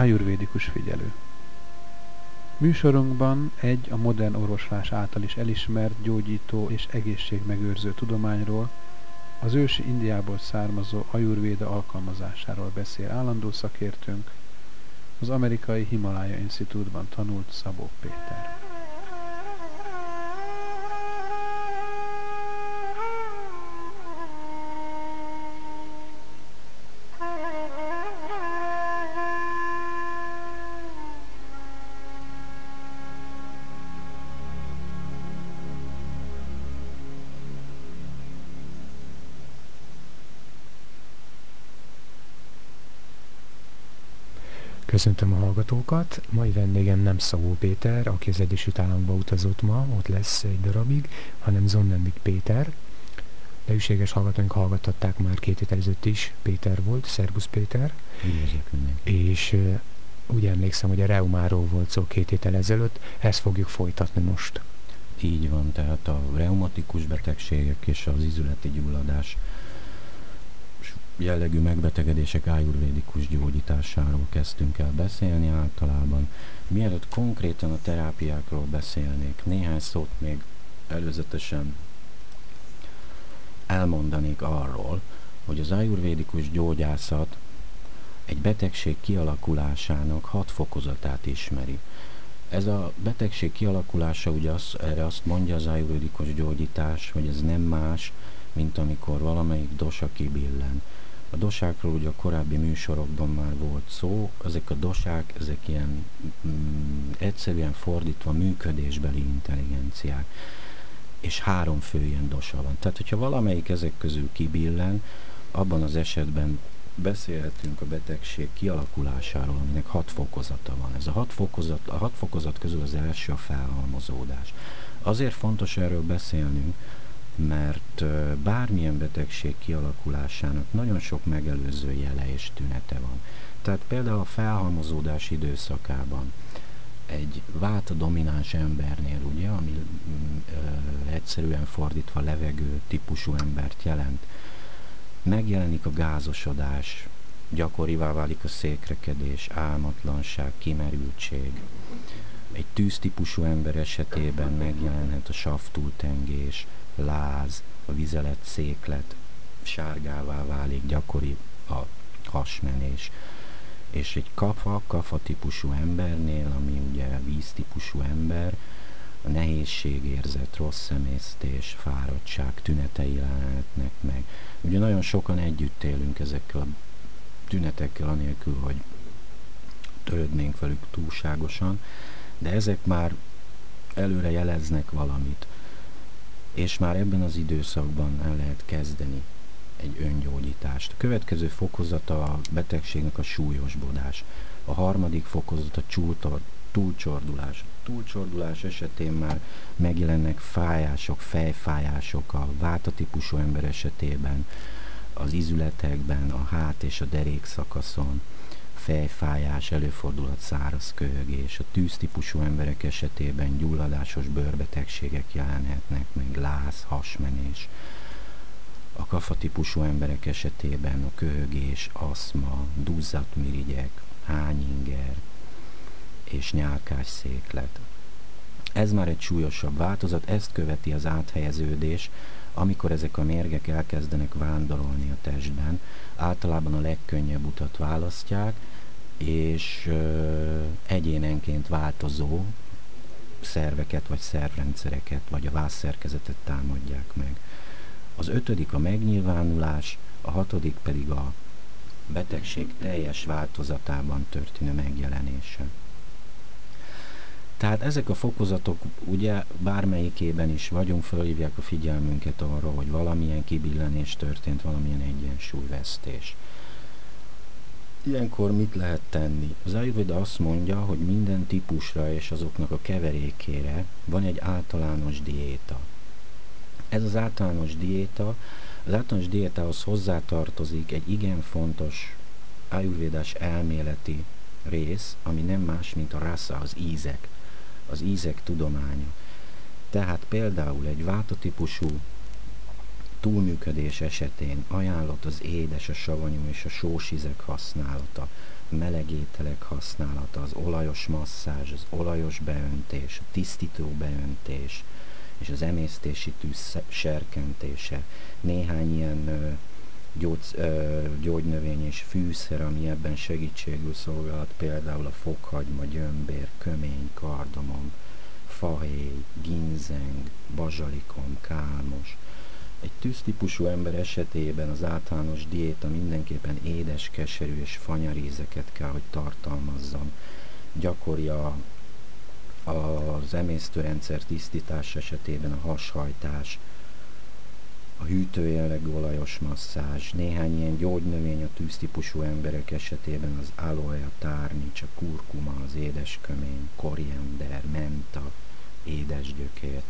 Ájurvédikus figyelő Műsorunkban egy a modern orvoslás által is elismert gyógyító és egészségmegőrző tudományról, az ősi Indiából származó ajurvéda alkalmazásáról beszél állandó szakértőnk, az amerikai Himalaya Institute-ban tanult Szabó Péter. Köszöntöm a hallgatókat. Mai vendégem nem Szabó Péter, aki az Egyesült Államokba utazott ma, ott lesz egy darabig, hanem Zonnenvik Péter. Leüséges hallgatóink hallgattatták már két héttel ezelőtt is. Péter volt, Szerbusz Péter. Üdvözlök. És úgy emlékszem, hogy a reumáról volt szó két héttel ezelőtt, ezt fogjuk folytatni most. Így van, tehát a reumatikus betegségek és az izületi gyulladás jellegű megbetegedések ájurvédikus gyógyításáról kezdtünk el beszélni általában. Mielőtt konkrétan a terápiákról beszélnék, néhány szót még előzetesen elmondanék arról, hogy az ájurvédikus gyógyászat egy betegség kialakulásának hat fokozatát ismeri. Ez a betegség kialakulása, ugye az, erre azt mondja az ájurvédikus gyógyítás, hogy ez nem más, mint amikor valamelyik dosa kibillen. A dosákról ugye a korábbi műsorokban már volt szó, ezek a dosák, ezek ilyen mm, egyszerűen fordítva működésbeli intelligenciák. És három fő ilyen dosa van. Tehát, hogyha valamelyik ezek közül kibillen, abban az esetben beszélhetünk a betegség kialakulásáról, aminek hat fokozata van. Ez a hat fokozat, a hat fokozat közül az első a felhalmozódás. Azért fontos erről beszélnünk, mert bármilyen betegség kialakulásának nagyon sok megelőző jele és tünete van. Tehát például a felhalmozódás időszakában egy váta domináns embernél, ugye, ami ö, egyszerűen fordítva levegő típusú embert jelent, megjelenik a gázosodás, gyakorivá válik a székrekedés, álmatlanság, kimerültség. Egy tűztípusú ember esetében megjelenhet a saftúltengés, láz, a vizelet széklet sárgává válik, gyakori a hasmenés. És egy kafa, kafa típusú embernél, ami ugye víz típusú ember, a nehézségérzet, rossz szemésztés, fáradtság tünetei lehetnek meg. Ugye nagyon sokan együtt élünk ezekkel a tünetekkel, anélkül, hogy törődnénk velük túlságosan, de ezek már előre jeleznek valamit és már ebben az időszakban el lehet kezdeni egy öngyógyítást. A következő fokozata a betegségnek a súlyosbodás. A harmadik fokozat a csúltor, túlcsordulás. A túlcsordulás esetén már megjelennek fájások, fejfájások a váta típusú ember esetében, az izületekben, a hát és a derék szakaszon fejfájás, előfordulhat száraz köhögés. A tűztípusú emberek esetében gyulladásos bőrbetegségek jelenhetnek meg, láz, hasmenés. A kafatípusú emberek esetében a köhögés, aszma, duzzat mirigyek, hányinger és nyálkás széklet. Ez már egy súlyosabb változat, ezt követi az áthelyeződés, amikor ezek a mérgek elkezdenek vándorolni a testben, általában a legkönnyebb utat választják, és egyénenként változó szerveket vagy szervrendszereket, vagy a vászszerkezetet támadják meg. Az ötödik a megnyilvánulás, a hatodik pedig a betegség teljes változatában történő megjelenése. Tehát ezek a fokozatok ugye bármelyikében is vagyunk, fölhívják a figyelmünket arra, hogy valamilyen kibillenés történt, valamilyen egyensúlyvesztés. Ilyenkor mit lehet tenni? Az Ayurveda azt mondja, hogy minden típusra és azoknak a keverékére van egy általános diéta. Ez az általános diéta, az általános diétához hozzátartozik egy igen fontos ayurvédás elméleti rész, ami nem más, mint a rasa, az ízek, az ízek tudománya. Tehát például egy váta típusú túlműködés esetén ajánlott az édes, a savanyú és a sós ízek használata, meleg ételek használata, az olajos masszázs, az olajos beöntés, a tisztító beöntés, és az emésztési tűz serkentése. Néhány ilyen gyógy, gyógynövény és fűszer, ami ebben segítségül szolgálhat, például a fokhagyma, gyömbér, kömény, kardamom, fahéj, ginzeng, bazsalikom, kálmos. Egy tűztípusú ember esetében az általános diéta mindenképpen édes, keserű és fanyarízeket kell, hogy tartalmazzon. Gyakori a, az emésztőrendszer tisztítás esetében a hashajtás, a hűtőjellegű olajos masszázs, néhány ilyen gyógynövény a tűztípusú emberek esetében az aloe, a tárnics, a kurkuma, az édeskömény, koriander, menta, édesgyökér.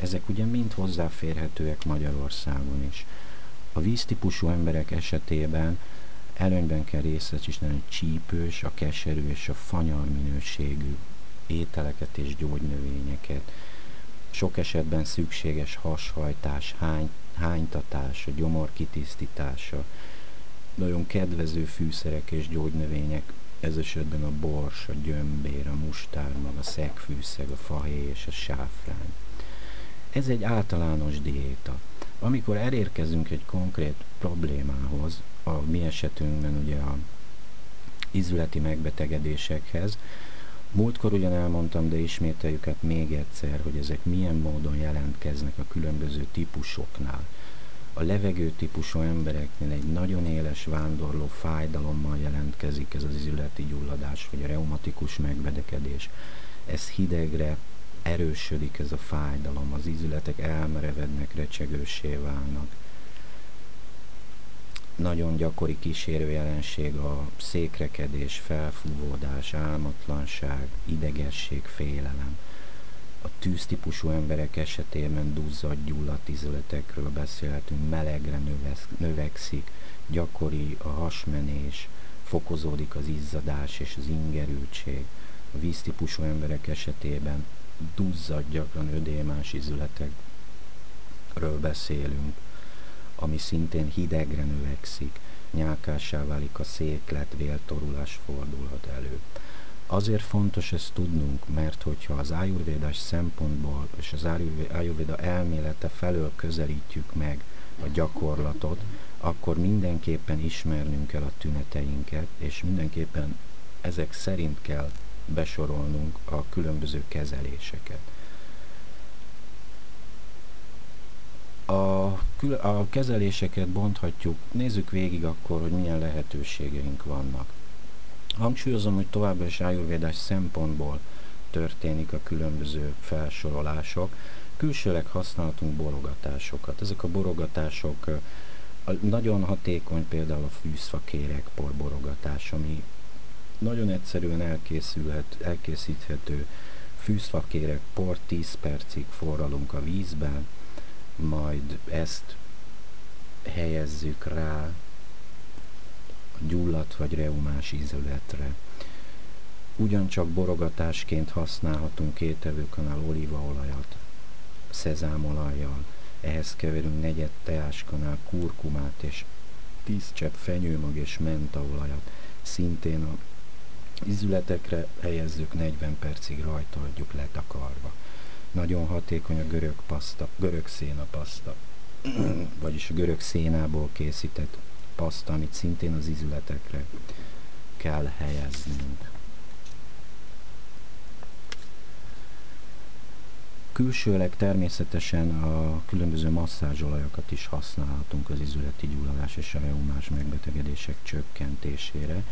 Ezek ugye mind hozzáférhetőek Magyarországon is. A víztípusú emberek esetében előnyben kell részesíteni a csípős, a keserű és a fanyar minőségű ételeket és gyógynövényeket. Sok esetben szükséges hashajtás, hány, hánytatás, a gyomor kitisztítása, nagyon kedvező fűszerek és gyógynövények, ez esetben a bors, a gyömbér, a mustármag, a szegfűszeg, a fahéj és a sáfrány. Ez egy általános diéta. Amikor elérkezünk egy konkrét problémához, a mi esetünkben ugye a izületi megbetegedésekhez, Múltkor ugyan elmondtam, de ismételjük hát még egyszer, hogy ezek milyen módon jelentkeznek a különböző típusoknál. A levegő típusú embereknél egy nagyon éles vándorló fájdalommal jelentkezik ez az izületi gyulladás, vagy a reumatikus megbetegedés. Ez hidegre erősödik ez a fájdalom, az izületek elmerevednek, recsegősé válnak nagyon gyakori kísérő jelenség a székrekedés, felfúvódás, álmatlanság, idegesség, félelem. A tűztípusú emberek esetében duzzadt, gyulladt izületekről beszélhetünk, melegre növekszik, gyakori a hasmenés, fokozódik az izzadás és az ingerültség. A víztípusú emberek esetében duzzadt, gyakran ödémás izületekről beszélünk ami szintén hidegre növekszik, nyálkássá válik a széklet, véltorulás fordulhat elő. Azért fontos ezt tudnunk, mert hogyha az ájurvédás szempontból és az ájurvéda elmélete felől közelítjük meg a gyakorlatot, akkor mindenképpen ismernünk kell a tüneteinket, és mindenképpen ezek szerint kell besorolnunk a különböző kezeléseket. A, a kezeléseket bonthatjuk, nézzük végig akkor, hogy milyen lehetőségeink vannak. Hangsúlyozom, hogy továbbra is ájurvédás szempontból történik a különböző felsorolások. Külsőleg használhatunk borogatásokat. Ezek a borogatások nagyon hatékony például a fűszfakérek porborogatás, ami nagyon egyszerűen elkészülhet, elkészíthető fűszfakérek por 10 percig forralunk a vízben, majd ezt helyezzük rá gyulladt vagy reumás ízületre. Ugyancsak borogatásként használhatunk kétevőkanál olívaolajat, szezámolajjal, ehhez keverünk negyed teáskanál kurkumát és 10 csepp fenyőmag és mentaolajat, szintén a ízületekre helyezzük 40 percig rajta adjuk letakarva. Nagyon hatékony a görög paszta, görög széna paszta, vagyis a görög szénából készített paszta, amit szintén az izületekre kell helyeznünk. Külsőleg természetesen a különböző masszázsolajokat is használhatunk az izületi gyulladás és a reumás megbetegedések csökkentésére.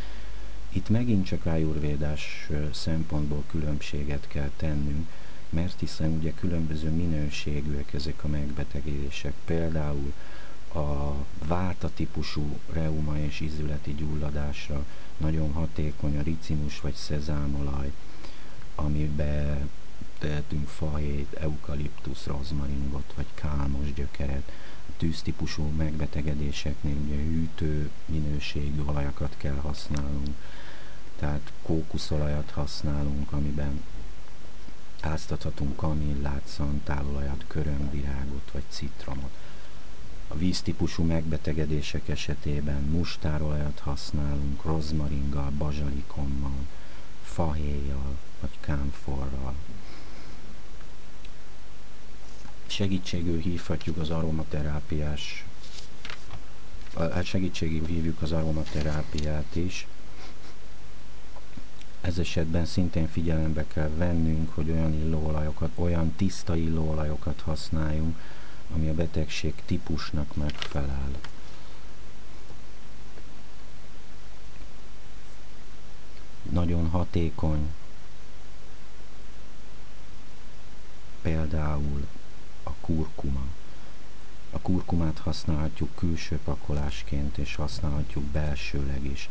Itt megint csak ájurvédás szempontból különbséget kell tennünk, mert hiszen ugye különböző minőségűek ezek a megbetegedések. Például a váta típusú reuma és ízületi gyulladásra nagyon hatékony a ricinus vagy szezámolaj, amiben tehetünk fahét, eukaliptusz, rozmaringot vagy kálmos gyökeret. A tűztípusú megbetegedéseknél ugye hűtő minőségű olajakat kell használnunk, tehát kókuszolajat használunk, amiben áztathatunk kamillát, szantálolajat, körömvirágot vagy citromot. A víztípusú megbetegedések esetében mustárolajat használunk rozmaringgal, bazsalikommal, fahéjjal vagy kámforral. Segítségül hívhatjuk az aromaterápiás hát segítségül hívjuk az aromaterápiát is. Ez esetben szintén figyelembe kell vennünk, hogy olyan illóolajokat, olyan tiszta illóolajokat használjunk, ami a betegség típusnak megfelel. Nagyon hatékony például a kurkuma. A kurkumát használhatjuk külső pakolásként, és használhatjuk belsőleg is.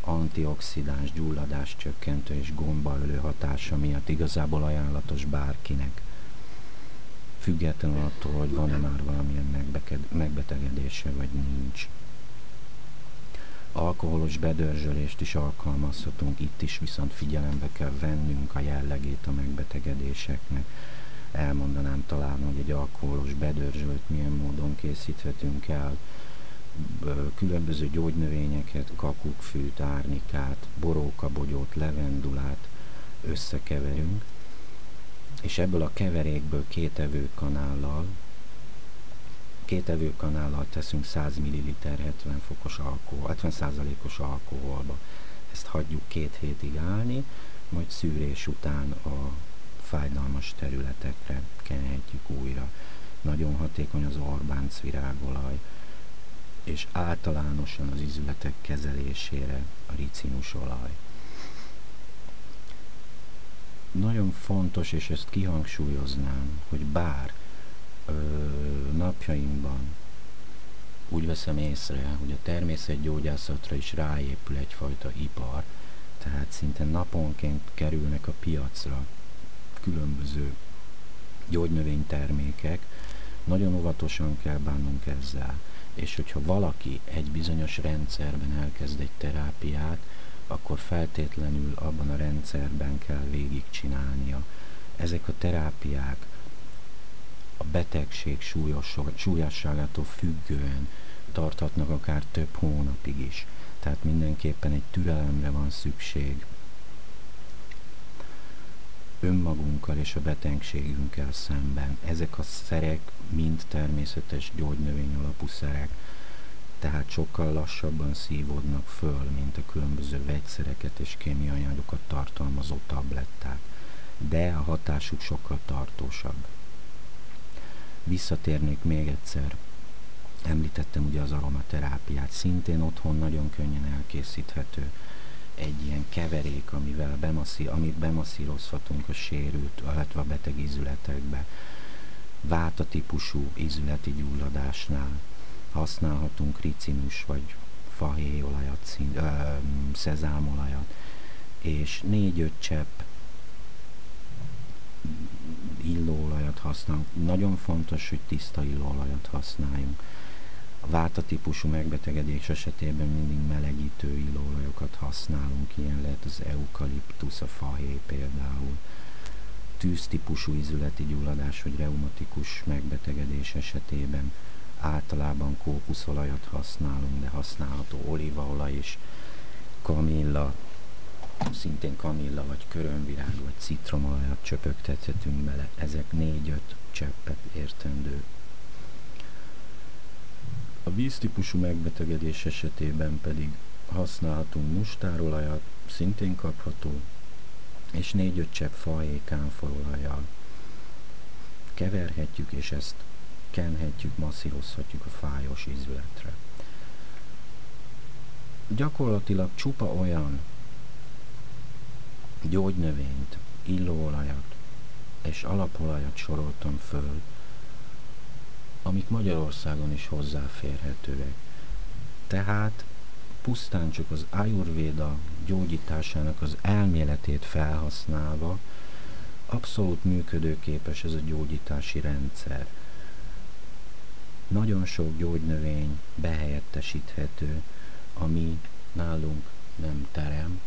Antioxidáns, gyulladás csökkentő és gombaölő hatása miatt igazából ajánlatos bárkinek. Függetlenül attól, hogy van-e már valamilyen megbetegedése, vagy nincs. Alkoholos bedörzsölést is alkalmazhatunk, itt is viszont figyelembe kell vennünk a jellegét a megbetegedéseknek. Elmondanám talán, hogy egy alkoholos bedörzsölt milyen módon készíthetünk el. Különböző gyógynövényeket, kakukkfűt, árnikát, borókabogyót, levendulát összekeverünk, és ebből a keverékből két evőkanállal, két evőkanállal teszünk 100 ml 70 fokos alkohol, 70%-os alkoholba. Ezt hagyjuk két hétig állni, majd szűrés után a fájdalmas területekre kenhetjük újra. Nagyon hatékony az Orbánc virágolaj, és általánosan az izületek kezelésére a ricinus olaj. Nagyon fontos, és ezt kihangsúlyoznám, hogy bár ö, napjainkban úgy veszem észre, hogy a természetgyógyászatra is ráépül egyfajta ipar, tehát szinte naponként kerülnek a piacra különböző gyógynövénytermékek, nagyon óvatosan kell bánnunk ezzel, és hogyha valaki egy bizonyos rendszerben elkezd egy terápiát, akkor feltétlenül abban a rendszerben kell végigcsinálnia. Ezek a terápiák a betegség súlyos, súlyosságától függően tarthatnak akár több hónapig is. Tehát mindenképpen egy türelemre van szükség, önmagunkkal és a betegségünkkel szemben. Ezek a szerek mind természetes gyógynövény alapú szerek, tehát sokkal lassabban szívódnak föl, mint a különböző vegyszereket és kémiai anyagokat tartalmazó tabletták, de a hatásuk sokkal tartósabb. Visszatérnék még egyszer, említettem ugye az aromaterápiát, szintén otthon nagyon könnyen elkészíthető, egy ilyen keverék, amivel bemasszí, amit bemasszírozhatunk a sérült, illetve a beteg izületekbe. Váta típusú izületi gyulladásnál használhatunk ricinus vagy fahéjolajat, szezámolajat, és négy-öt csepp illóolajat használunk. Nagyon fontos, hogy tiszta illóolajat használjunk a váta típusú megbetegedés esetében mindig melegítő illóolajokat használunk, ilyen lehet az eukaliptusz, a fahéj például. Tűztípusú izületi gyulladás vagy reumatikus megbetegedés esetében általában kókuszolajat használunk, de használható olívaolaj is, kamilla, szintén kamilla vagy körömvirág vagy citromolajat csöpögtethetünk bele. Ezek négy-öt cseppet értendő a víztípusú megbetegedés esetében pedig használhatunk mustárolajat, szintén kapható, és 4-5 csepp fahéj kámforolajjal. Keverhetjük, és ezt kenhetjük, masszírozhatjuk a fájos ízületre. Gyakorlatilag csupa olyan gyógynövényt, illóolajat és alapolajat soroltam föl, amik Magyarországon is hozzáférhetőek. Tehát pusztán csak az Ayurveda gyógyításának az elméletét felhasználva abszolút működőképes ez a gyógyítási rendszer. Nagyon sok gyógynövény behelyettesíthető, ami nálunk nem terem,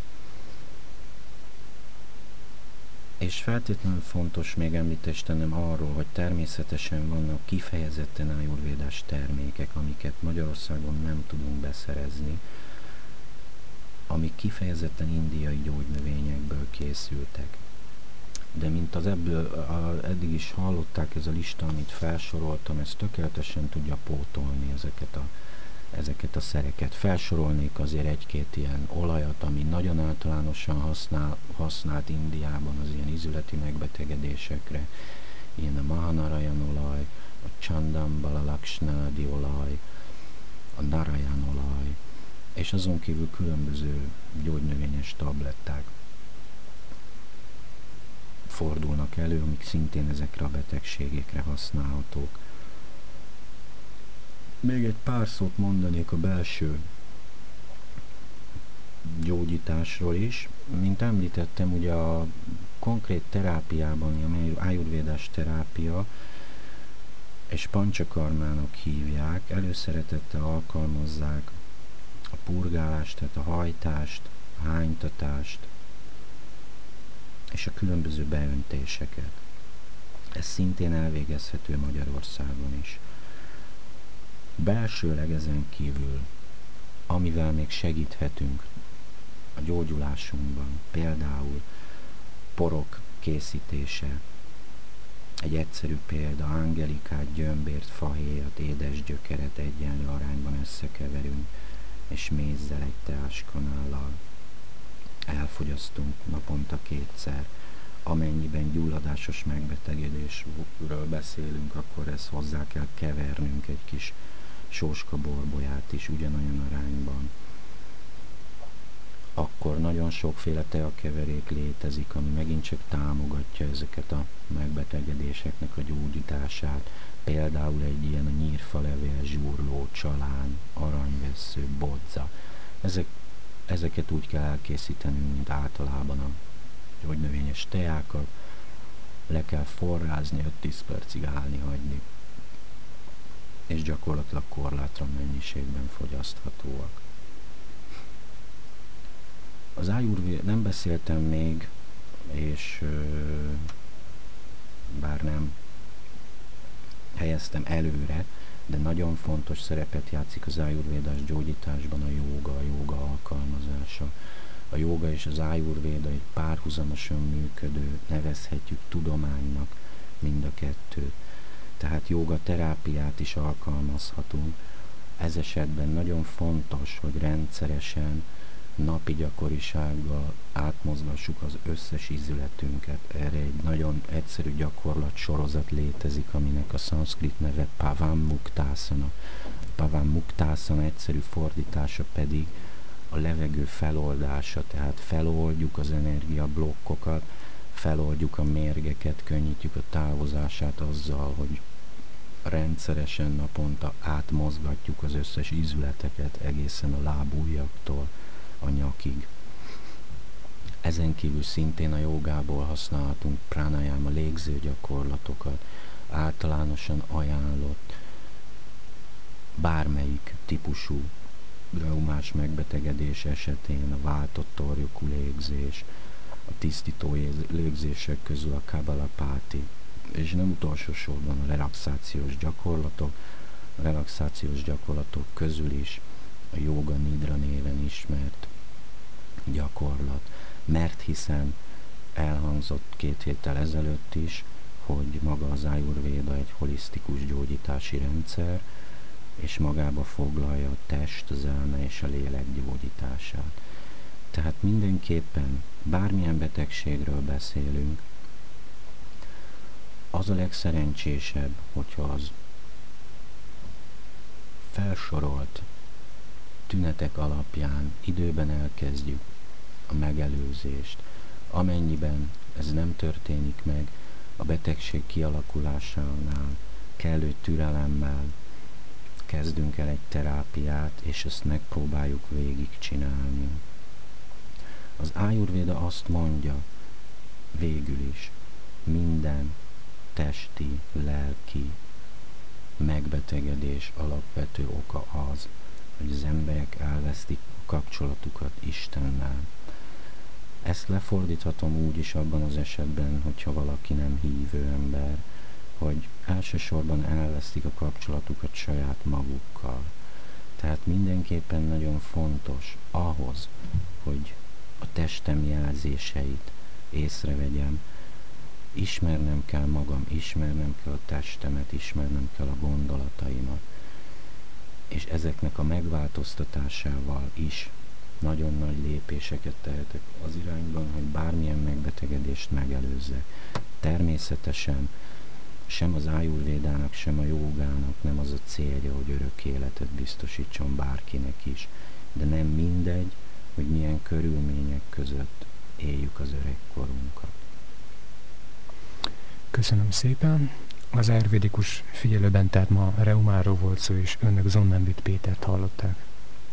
És feltétlenül fontos még említést tennem arról, hogy természetesen vannak kifejezetten ájurvédás termékek, amiket Magyarországon nem tudunk beszerezni, amik kifejezetten indiai gyógynövényekből készültek. De mint az ebből a, eddig is hallották, ez a lista, amit felsoroltam, ez tökéletesen tudja pótolni ezeket a, ezeket a szereket. Felsorolnék azért egy-két ilyen olajat, ami nagyon általánosan használ, használt Indiában az ilyen izületi megbetegedésekre. Ilyen a Mahanarayan olaj, a Chandam Balalakshnadi olaj, a Narayan olaj, és azon kívül különböző gyógynövényes tabletták fordulnak elő, amik szintén ezekre a betegségekre használhatók. Még egy pár szót mondanék a belső gyógyításról is. Mint említettem, ugye a konkrét terápiában, ami ájurvédás terápia, és pancsakarmának hívják, előszeretettel alkalmazzák a purgálást, tehát a hajtást, a hánytatást, és a különböző beöntéseket. Ez szintén elvégezhető Magyarországon is. Belsőleg ezen kívül, amivel még segíthetünk a gyógyulásunkban, például porok készítése, egy egyszerű példa, angelikát, gyömbért, fahéjat, édes gyökeret egyenlő arányban összekeverünk, és mézzel egy teáskanállal elfogyasztunk naponta kétszer. Amennyiben gyulladásos megbetegedésről beszélünk, akkor ezt hozzá kell kevernünk egy kis sóska borbolyát is ugyanolyan arányban. Akkor nagyon sokféle teakeverék létezik, ami megint csak támogatja ezeket a megbetegedéseknek a gyógyítását. Például egy ilyen a nyírfalevél, zsúrló, csalán, aranyvesző, bodza. Ezek ezeket úgy kell elkészítenünk, mint általában a gyógynövényes teákat. Le kell forrázni, 5-10 percig állni hagyni, és gyakorlatilag korlátra mennyiségben fogyaszthatóak. Az ájúr nem beszéltem még, és bár nem helyeztem előre, de nagyon fontos szerepet játszik az ájurvédás gyógyításban a jóga alkalmazása. A jóga és az ájurvéda egy párhuzamosan működő, nevezhetjük tudománynak mind a kettőt. Tehát jóga terápiát is alkalmazhatunk. Ez esetben nagyon fontos, hogy rendszeresen napi gyakorisággal átmozgassuk az összes ízületünket. Erre egy nagyon egyszerű gyakorlat sorozat létezik, aminek a szanszkrit neve Pavam Muktasana. Pavam Muktasana egyszerű fordítása pedig a levegő feloldása, tehát feloldjuk az energiablokkokat, feloldjuk a mérgeket, könnyítjük a távozását azzal, hogy rendszeresen naponta átmozgatjuk az összes ízületeket egészen a lábújaktól a nyakig. Ezen kívül szintén a jogából használhatunk a légző gyakorlatokat, általánosan ajánlott bármelyik típusú reumás megbetegedés esetén a váltott torjokú légzés, a tisztító légzések közül a kabalapáti, és nem utolsó sorban a relaxációs gyakorlatok, a relaxációs gyakorlatok közül is a joga nidra néven ismert gyakorlat, mert hiszen elhangzott két héttel ezelőtt is, hogy maga az Ayurveda egy holisztikus gyógyítási rendszer, és magába foglalja a test, az elme és a lélek gyógyítását. Tehát mindenképpen bármilyen betegségről beszélünk, az a legszerencsésebb, hogyha az felsorolt tünetek alapján időben elkezdjük a megelőzést. Amennyiben ez nem történik meg, a betegség kialakulásánál kellő türelemmel kezdünk el egy terápiát, és ezt megpróbáljuk végigcsinálni. Az ájurvéda azt mondja, végül is, minden testi, lelki megbetegedés alapvető oka az, hogy az emberek elvesztik a kapcsolatukat Istennel. ezt lefordíthatom úgy is abban az esetben, hogyha valaki nem hívő ember, hogy elsősorban elvesztik a kapcsolatukat saját magukkal. Tehát mindenképpen nagyon fontos ahhoz, hogy a testem jelzéseit észrevegyem, ismernem kell magam, ismernem kell a testemet, ismernem kell a gondolataimat, és ezeknek a megváltoztatásával is nagyon nagy lépéseket tehetek az irányban, hogy bármilyen megbetegedést megelőzzek. Természetesen sem az ájúrvédának, sem a jogának nem az a célja, hogy örök életet biztosítson bárkinek is, de nem mindegy, hogy milyen körülmények között éljük az öregkorunkat. Köszönöm szépen. Az ayurvédikus figyelőben tehát ma Reumáról volt szó, és önök Zonnenbit Pétert hallották.